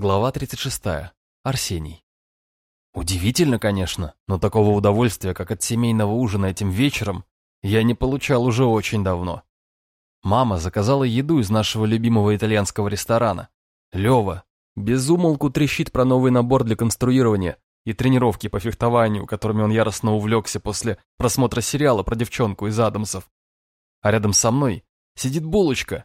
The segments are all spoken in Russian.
Глава 36. Арсений. Удивительно, конечно, но такого удовольствия, как от семейного ужина этим вечером, я не получал уже очень давно. Мама заказала еду из нашего любимого итальянского ресторана. Лева безумолку трещит про новый набор для конструирования и тренировки по фехтованию, которыми он яростно увлекся после просмотра сериала про девчонку из Адамсов. А рядом со мной сидит булочка,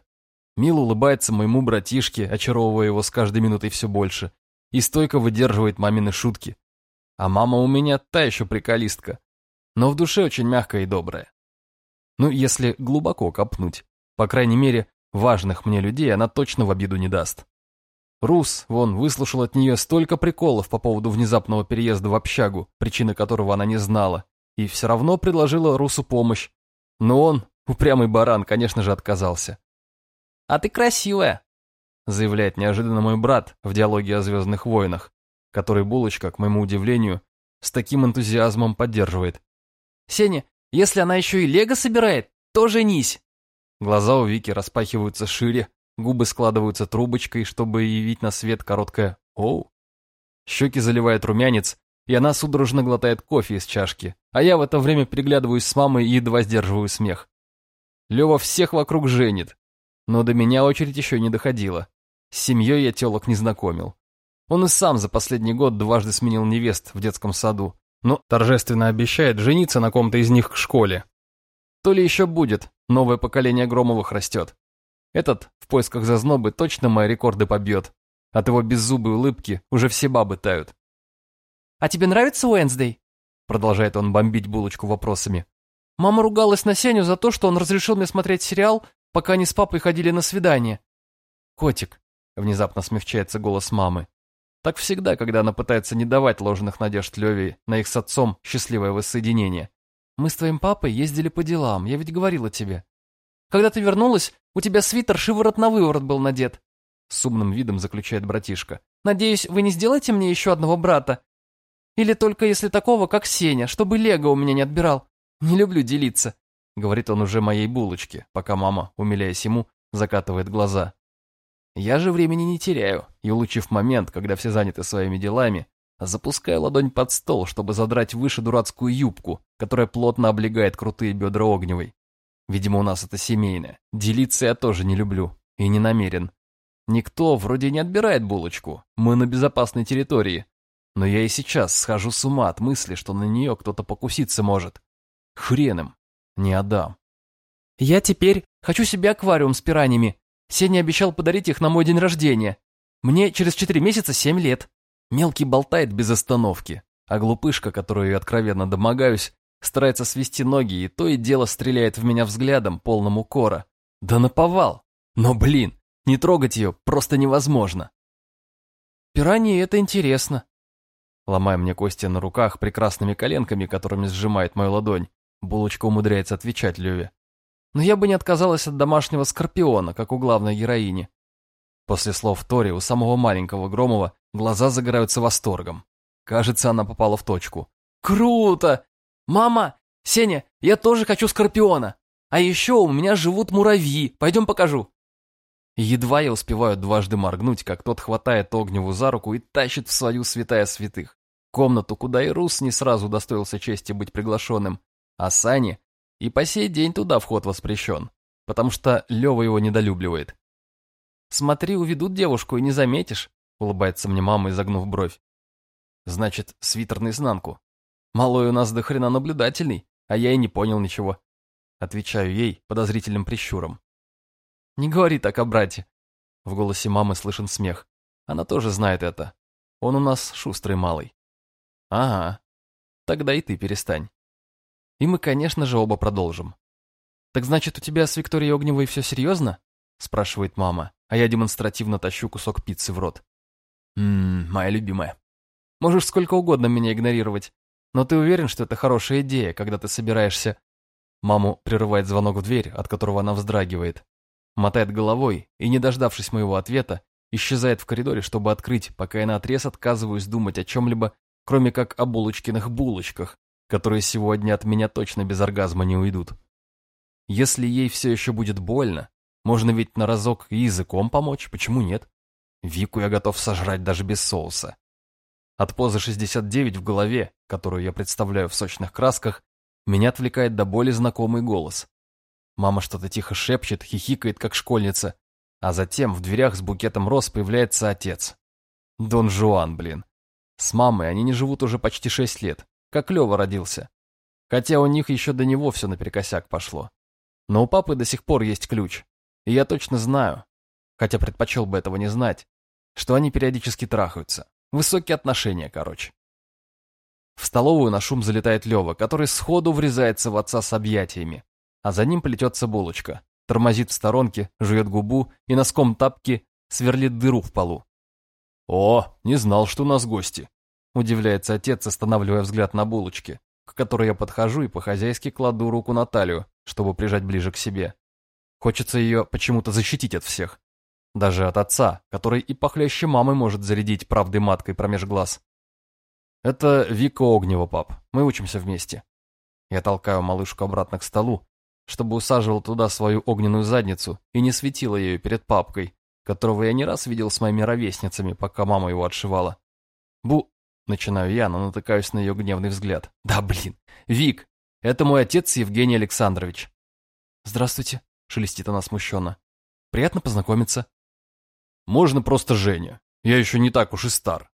Мил улыбается моему братишке, очаровывая его с каждой минутой все больше, и стойко выдерживает мамины шутки. А мама у меня та еще приколистка, но в душе очень мягкая и добрая. Ну, если глубоко копнуть, по крайней мере, важных мне людей она точно в обиду не даст. Рус, вон, выслушал от нее столько приколов по поводу внезапного переезда в общагу, причины которого она не знала, и все равно предложила Русу помощь. Но он, упрямый баран, конечно же, отказался. «А ты красивая», — заявляет неожиданно мой брат в диалоге о «Звездных войнах», который Булочка, к моему удивлению, с таким энтузиазмом поддерживает. «Сеня, если она еще и лего собирает, то женись!» Глаза у Вики распахиваются шире, губы складываются трубочкой, чтобы явить на свет короткое «Оу». Щеки заливает румянец, и она судорожно глотает кофе из чашки, а я в это время переглядываюсь с мамой и едва сдерживаю смех. Лева всех вокруг женит, но до меня очередь еще не доходила. С семьей я телок не знакомил. Он и сам за последний год дважды сменил невест в детском саду, но торжественно обещает жениться на ком-то из них к школе. То ли еще будет, новое поколение Громовых растет. Этот в поисках зазнобы точно мои рекорды побьет. От его беззубой улыбки уже все бабы тают. «А тебе нравится Уэнсдей?» Продолжает он бомбить булочку вопросами. Мама ругалась на Сеню за то, что он разрешил мне смотреть сериал пока они с папой ходили на свидание. «Котик», — внезапно смягчается голос мамы. Так всегда, когда она пытается не давать ложных надежд Леве на их с отцом счастливое воссоединение. «Мы с твоим папой ездили по делам, я ведь говорила тебе. Когда ты вернулась, у тебя свитер шиворот на выворот был надет», — с умным видом заключает братишка. «Надеюсь, вы не сделаете мне еще одного брата? Или только если такого, как Сеня, чтобы Лего у меня не отбирал? Не люблю делиться. Говорит он уже моей булочке, пока мама, умиляясь ему, закатывает глаза. Я же времени не теряю, и, улучив момент, когда все заняты своими делами, запускаю ладонь под стол, чтобы задрать выше дурацкую юбку, которая плотно облегает крутые бедра огневой. Видимо, у нас это семейное. Делиться я тоже не люблю. И не намерен. Никто вроде не отбирает булочку. Мы на безопасной территории. Но я и сейчас схожу с ума от мысли, что на нее кто-то покуситься может. Хрен им не отдам. Я теперь хочу себе аквариум с пираньями. Сеня обещал подарить их на мой день рождения. Мне через четыре месяца семь лет. Мелкий болтает без остановки, а глупышка, которую я откровенно домогаюсь, старается свести ноги и то и дело стреляет в меня взглядом, полным укора. Да наповал. Но, блин, не трогать ее просто невозможно. Пираньи — это интересно. Ломая мне кости на руках прекрасными коленками, которыми сжимает мою ладонь, Булочка умудряется отвечать Леве. Но я бы не отказалась от домашнего скорпиона, как у главной героини. После слов Тори у самого маленького Громова глаза загораются восторгом. Кажется, она попала в точку. «Круто! Мама! Сеня, я тоже хочу скорпиона! А еще у меня живут муравьи, пойдем покажу!» Едва я успеваю дважды моргнуть, как тот хватает Огневу за руку и тащит в свою святая святых. Комнату, куда и Рус не сразу удостоился чести быть приглашенным, а Сани и по сей день туда вход воспрещен, потому что Лева его недолюбливает. «Смотри, уведут девушку и не заметишь», — улыбается мне мама, изогнув бровь. «Значит, свитер наизнанку. Малой у нас до хрена наблюдательный, а я и не понял ничего». Отвечаю ей подозрительным прищуром. «Не говори так о брате». В голосе мамы слышен смех. Она тоже знает это. Он у нас шустрый малый. «Ага. Тогда и ты перестань». И мы, конечно же, оба продолжим. «Так значит, у тебя с Викторией Огневой все серьезно?» спрашивает мама, а я демонстративно тащу кусок пиццы в рот. «Ммм, моя любимая. Можешь сколько угодно меня игнорировать, но ты уверен, что это хорошая идея, когда ты собираешься...» Маму прерывает звонок в дверь, от которого она вздрагивает. Мотает головой и, не дождавшись моего ответа, исчезает в коридоре, чтобы открыть, пока я наотрез отказываюсь думать о чем-либо, кроме как о булочкиных булочках, которые сегодня от меня точно без оргазма не уйдут. Если ей все еще будет больно, можно ведь на разок языком помочь, почему нет? Вику я готов сожрать даже без соуса. От позы 69 в голове, которую я представляю в сочных красках, меня отвлекает до боли знакомый голос. Мама что-то тихо шепчет, хихикает, как школьница, а затем в дверях с букетом роз появляется отец. Дон Жуан, блин. С мамой они не живут уже почти шесть лет, как Лева родился. Хотя у них еще до него все наперекосяк пошло. Но у папы до сих пор есть ключ. И я точно знаю, хотя предпочел бы этого не знать, что они периодически трахаются. Высокие отношения, короче. В столовую на шум залетает Лева, который сходу врезается в отца с объятиями, а за ним плетется булочка, тормозит в сторонке, жует губу и носком тапки сверлит дыру в полу. «О, не знал, что у нас гости», — удивляется отец, останавливая взгляд на булочке, к которой я подхожу и по-хозяйски кладу руку на талию, чтобы прижать ближе к себе. Хочется ее почему-то защитить от всех. Даже от отца, который и похлеще мамы может зарядить правдой маткой промеж глаз. Это Вика Огнева, пап. Мы учимся вместе. Я толкаю малышку обратно к столу, чтобы усаживал туда свою огненную задницу и не светила ею перед папкой, которого я не раз видел с моими ровесницами, пока мама его отшивала. Бу... Начинаю я, но натыкаюсь на ее гневный взгляд. Да блин, Вик, это мой отец Евгений Александрович. Здравствуйте, шелестит она смущенно. Приятно познакомиться. Можно просто Женя. Я еще не так уж и стар.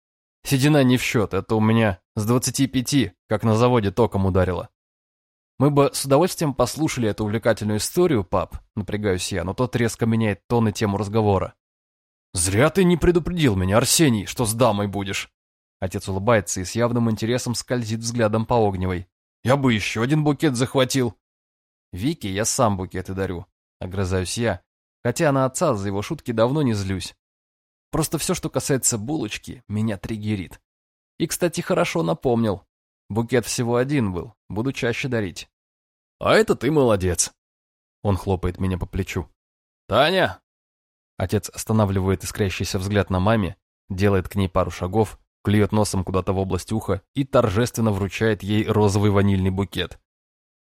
Седина не в счет, это у меня с двадцати пяти, как на заводе током ударило. Мы бы с удовольствием послушали эту увлекательную историю, пап, напрягаюсь я, но тот резко меняет тон и тему разговора. «Зря ты не предупредил меня, Арсений, что с дамой будешь!» Отец улыбается и с явным интересом скользит взглядом по Огневой. «Я бы еще один букет захватил!» «Вике я сам букеты дарю», — огрызаюсь я, хотя на отца за его шутки давно не злюсь. Просто все, что касается булочки, меня триггерит. И, кстати, хорошо напомнил. Букет всего один был, буду чаще дарить. «А это ты молодец!» Он хлопает меня по плечу. «Таня!» Отец останавливает искрящийся взгляд на маме, делает к ней пару шагов, клюет носом куда-то в область уха и торжественно вручает ей розовый ванильный букет.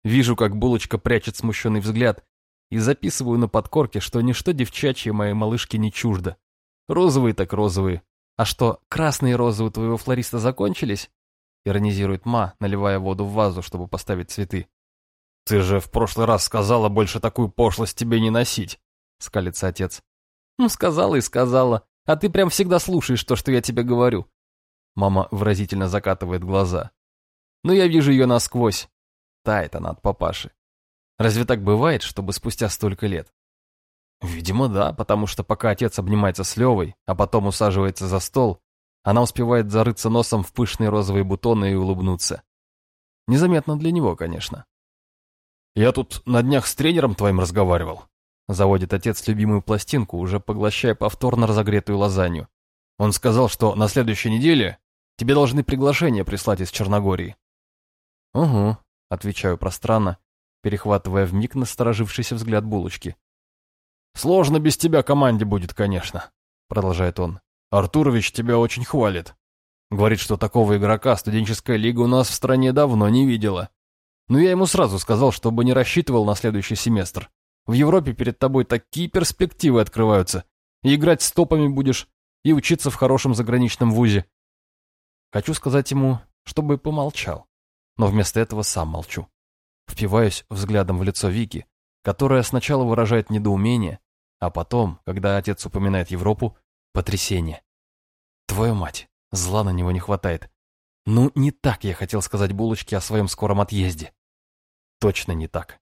Вижу, как булочка прячет смущенный взгляд, и записываю на подкорке, что ничто девчачье моей малышке не чуждо. Розовые так розовые. А что, красные розы у твоего флориста закончились? Иронизирует Ма, наливая воду в вазу, чтобы поставить цветы. «Ты же в прошлый раз сказала больше такую пошлость тебе не носить», — скалится отец. «Ну, сказала и сказала. А ты прям всегда слушаешь то, что я тебе говорю». Мама выразительно закатывает глаза. «Но я вижу ее насквозь. Тает она от папаши. Разве так бывает, чтобы спустя столько лет?» Видимо, да, потому что пока отец обнимается с Левой, а потом усаживается за стол, она успевает зарыться носом в пышные розовые бутоны и улыбнуться. Незаметно для него, конечно. «Я тут на днях с тренером твоим разговаривал», — заводит отец любимую пластинку, уже поглощая повторно разогретую лазанью. «Он сказал, что на следующей неделе тебе должны приглашение прислать из Черногории». «Угу», — отвечаю пространно, перехватывая вмиг насторожившийся взгляд булочки. «Сложно без тебя команде будет, конечно», — продолжает он. Артурович тебя очень хвалит. Говорит, что такого игрока студенческая лига у нас в стране давно не видела. Но я ему сразу сказал, чтобы не рассчитывал на следующий семестр. В Европе перед тобой такие перспективы открываются. И играть с топами будешь, и учиться в хорошем заграничном вузе. Хочу сказать ему, чтобы помолчал. Но вместо этого сам молчу. Впиваюсь взглядом в лицо Вики, которая сначала выражает недоумение, а потом, когда отец упоминает Европу, потрясение. Твою мать, зла на него не хватает. Ну, не так я хотел сказать булочке о своем скором отъезде. Точно не так.